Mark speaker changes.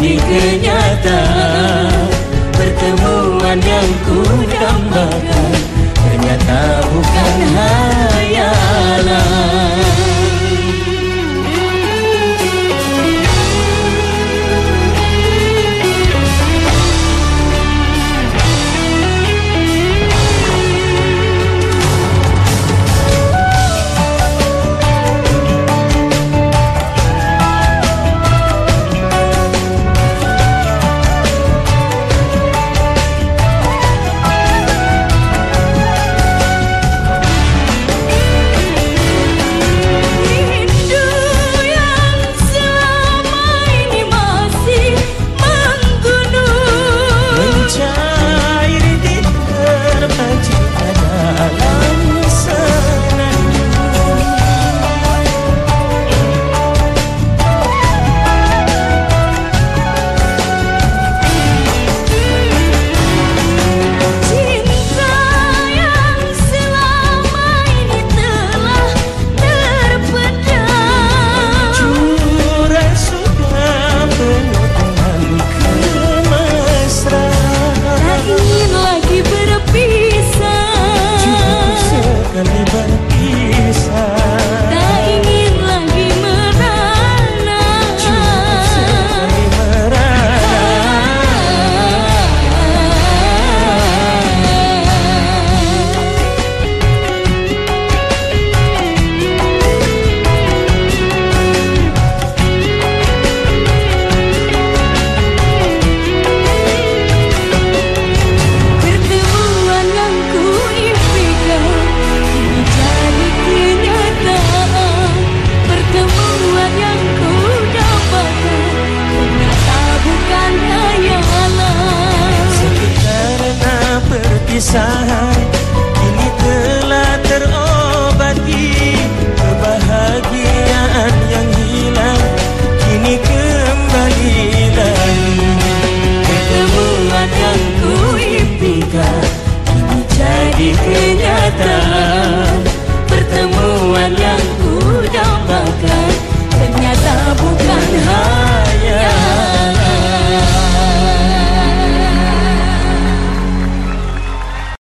Speaker 1: ini kenyataan
Speaker 2: Pertemuan yang ku
Speaker 1: dambakan.
Speaker 2: Liberty. sahai Kini telah terobati Kebahagiaan yang hilang. Kini kembali lagi.
Speaker 1: Ketemuan yang ku impikan Kini jadi kenyataan. Pertemuan yang